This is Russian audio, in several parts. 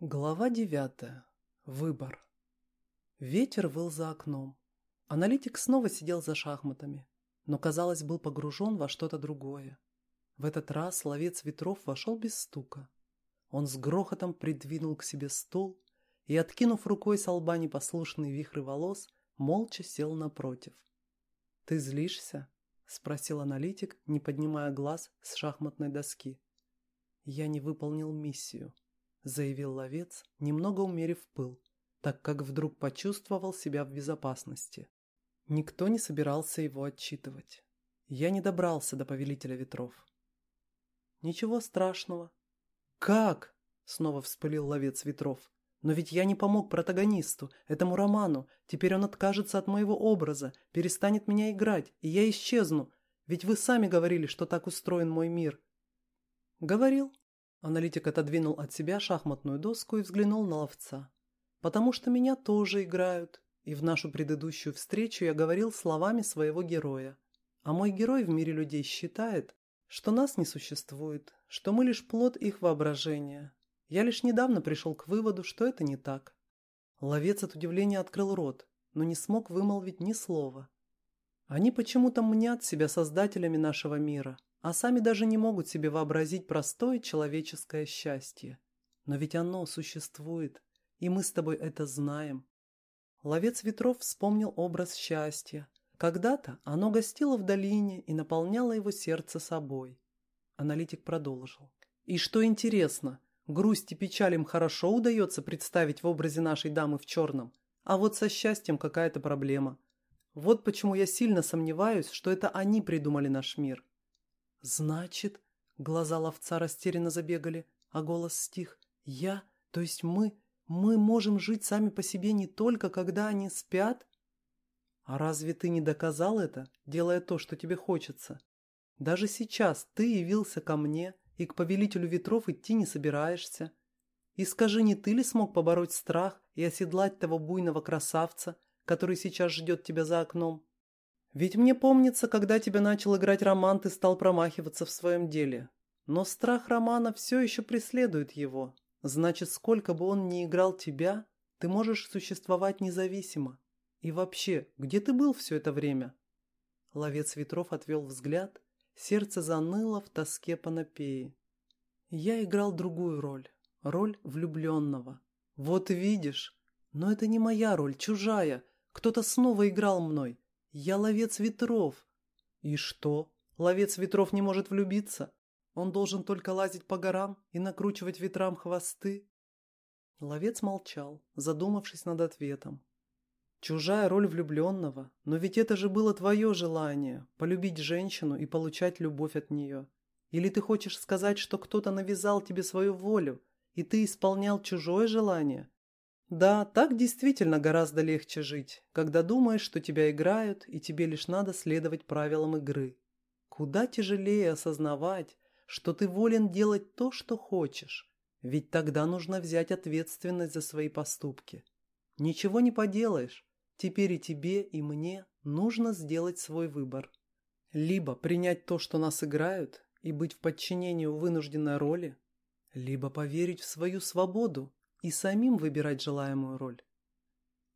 Глава девятая. Выбор. Ветер выл за окном. Аналитик снова сидел за шахматами, но, казалось, был погружен во что-то другое. В этот раз ловец ветров вошел без стука. Он с грохотом придвинул к себе стул и, откинув рукой с лба непослушные вихры волос, молча сел напротив. «Ты злишься?» – спросил аналитик, не поднимая глаз с шахматной доски. «Я не выполнил миссию», – заявил ловец, немного умерив пыл, так как вдруг почувствовал себя в безопасности. Никто не собирался его отчитывать. Я не добрался до повелителя ветров. «Ничего страшного». «Как?» – снова вспылил ловец ветров. «Но ведь я не помог протагонисту, этому роману. Теперь он откажется от моего образа, перестанет меня играть, и я исчезну. Ведь вы сами говорили, что так устроен мой мир». «Говорил». Аналитик отодвинул от себя шахматную доску и взглянул на ловца. «Потому что меня тоже играют, и в нашу предыдущую встречу я говорил словами своего героя. А мой герой в мире людей считает, что нас не существует, что мы лишь плод их воображения. Я лишь недавно пришел к выводу, что это не так. Ловец от удивления открыл рот, но не смог вымолвить ни слова. Они почему-то мнят себя создателями нашего мира, а сами даже не могут себе вообразить простое человеческое счастье. Но ведь оно существует, и мы с тобой это знаем. Ловец ветров вспомнил образ счастья. Когда-то оно гостило в долине и наполняло его сердце собой. Аналитик продолжил. И что интересно, грусть и печаль им хорошо удается представить в образе нашей дамы в черном, а вот со счастьем какая-то проблема. Вот почему я сильно сомневаюсь, что это они придумали наш мир. Значит, глаза ловца растерянно забегали, а голос стих. Я, то есть мы, мы можем жить сами по себе не только, когда они спят? А разве ты не доказал это, делая то, что тебе хочется? Даже сейчас ты явился ко мне и к повелителю ветров идти не собираешься. И скажи, не ты ли смог побороть страх и оседлать того буйного красавца, который сейчас ждет тебя за окном? Ведь мне помнится, когда тебя начал играть Роман, ты стал промахиваться в своем деле. Но страх Романа все еще преследует его, Значит, сколько бы он ни играл тебя, ты можешь существовать независимо. И вообще, где ты был все это время?» Ловец ветров отвел взгляд, сердце заныло в тоске по напее. «Я играл другую роль, роль влюбленного. Вот видишь, но это не моя роль, чужая. Кто-то снова играл мной. Я ловец ветров. И что? Ловец ветров не может влюбиться? Он должен только лазить по горам и накручивать ветрам хвосты. Ловец молчал, задумавшись над ответом. Чужая роль влюбленного, но ведь это же было твое желание – полюбить женщину и получать любовь от нее. Или ты хочешь сказать, что кто-то навязал тебе свою волю, и ты исполнял чужое желание? Да, так действительно гораздо легче жить, когда думаешь, что тебя играют, и тебе лишь надо следовать правилам игры. Куда тяжелее осознавать, что ты волен делать то, что хочешь, ведь тогда нужно взять ответственность за свои поступки. Ничего не поделаешь, теперь и тебе, и мне нужно сделать свой выбор. Либо принять то, что нас играют, и быть в подчинении у вынужденной роли, либо поверить в свою свободу и самим выбирать желаемую роль.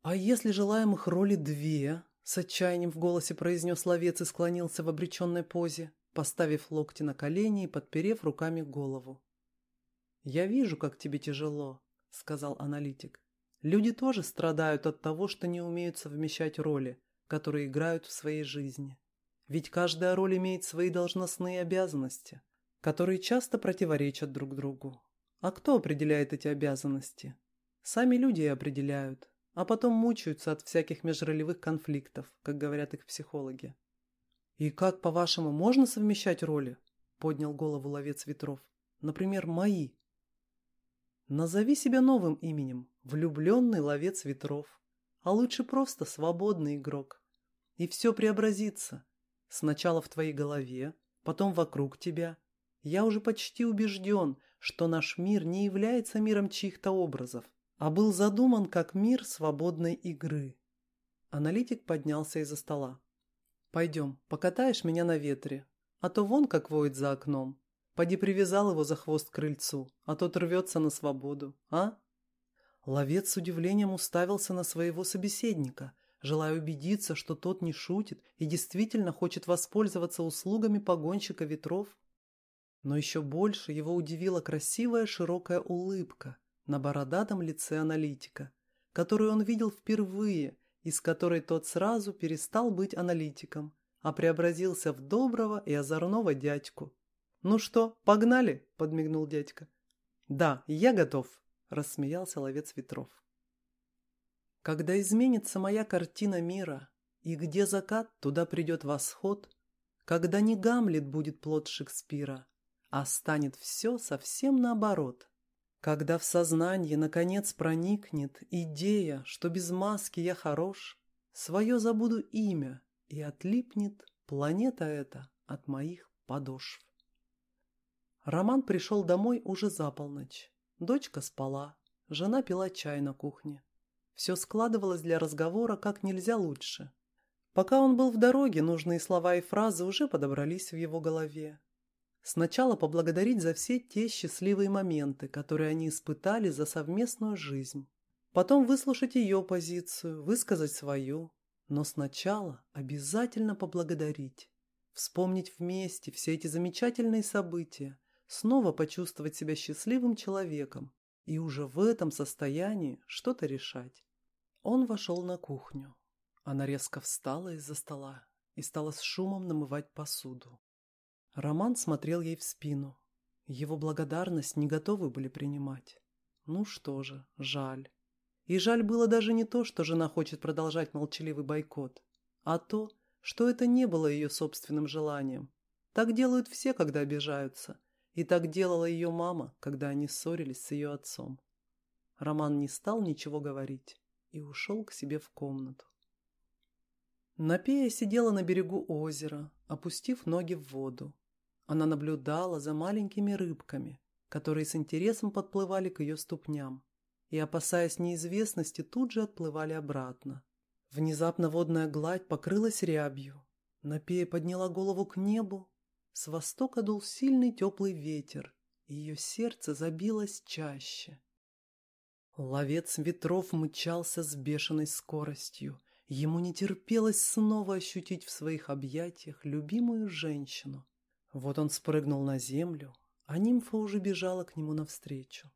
А если желаемых роли две, с отчаянием в голосе произнес ловец и склонился в обреченной позе, поставив локти на колени и подперев руками голову. «Я вижу, как тебе тяжело», — сказал аналитик. «Люди тоже страдают от того, что не умеют совмещать роли, которые играют в своей жизни. Ведь каждая роль имеет свои должностные обязанности, которые часто противоречат друг другу. А кто определяет эти обязанности? Сами люди и определяют, а потом мучаются от всяких межролевых конфликтов, как говорят их психологи. «И как, по-вашему, можно совмещать роли?» – поднял голову ловец ветров. «Например, мои». «Назови себя новым именем – влюбленный ловец ветров, а лучше просто свободный игрок. И все преобразится. Сначала в твоей голове, потом вокруг тебя. Я уже почти убежден, что наш мир не является миром чьих-то образов, а был задуман как мир свободной игры». Аналитик поднялся из-за стола. Пойдем, покатаешь меня на ветре. А то вон как воет за окном. Поди привязал его за хвост к крыльцу, а тот рвется на свободу. А? Ловец с удивлением уставился на своего собеседника, желая убедиться, что тот не шутит и действительно хочет воспользоваться услугами погонщика ветров. Но еще больше его удивила красивая широкая улыбка на бородатом лице аналитика, которую он видел впервые и с которой тот сразу перестал быть аналитиком, а преобразился в доброго и озорного дядьку. «Ну что, погнали?» – подмигнул дядька. «Да, я готов», – рассмеялся ловец ветров. «Когда изменится моя картина мира, и где закат, туда придет восход, когда не Гамлет будет плод Шекспира, а станет все совсем наоборот. Когда в сознание наконец проникнет идея, что без маски я хорош, свое забуду имя, и отлипнет планета эта от моих подошв. Роман пришел домой уже за полночь. Дочка спала, жена пила чай на кухне. Все складывалось для разговора как нельзя лучше. Пока он был в дороге, нужные слова и фразы уже подобрались в его голове. Сначала поблагодарить за все те счастливые моменты, которые они испытали за совместную жизнь. Потом выслушать ее позицию, высказать свою. Но сначала обязательно поблагодарить. Вспомнить вместе все эти замечательные события, снова почувствовать себя счастливым человеком и уже в этом состоянии что-то решать. Он вошел на кухню. Она резко встала из-за стола и стала с шумом намывать посуду. Роман смотрел ей в спину. Его благодарность не готовы были принимать. Ну что же, жаль. И жаль было даже не то, что жена хочет продолжать молчаливый бойкот, а то, что это не было ее собственным желанием. Так делают все, когда обижаются – и так делала ее мама, когда они ссорились с ее отцом. Роман не стал ничего говорить и ушел к себе в комнату. Напея сидела на берегу озера, опустив ноги в воду. Она наблюдала за маленькими рыбками, которые с интересом подплывали к ее ступням и, опасаясь неизвестности, тут же отплывали обратно. Внезапно водная гладь покрылась рябью. Напея подняла голову к небу с востока дул сильный теплый ветер, и ее сердце забилось чаще. Ловец ветров мчался с бешеной скоростью. Ему не терпелось снова ощутить в своих объятиях любимую женщину. Вот он спрыгнул на землю, а нимфа уже бежала к нему навстречу.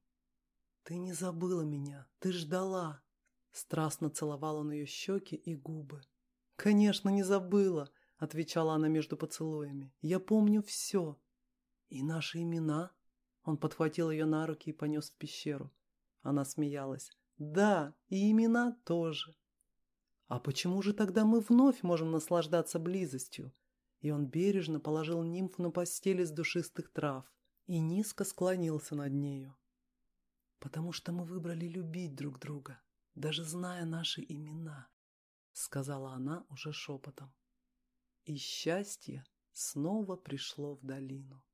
«Ты не забыла меня, ты ждала!» Страстно целовал он ее щеки и губы. «Конечно, не забыла!» — отвечала она между поцелуями. «Я помню все. И наши имена?» Он подхватил ее на руки и понес в пещеру. Она смеялась. «Да, и имена тоже». «А почему же тогда мы вновь можем наслаждаться близостью?» И он бережно положил нимфу на постель из душистых трав и низко склонился над нею. «Потому что мы выбрали любить друг друга, даже зная наши имена», — сказала она уже шепотом и счастье снова пришло в долину.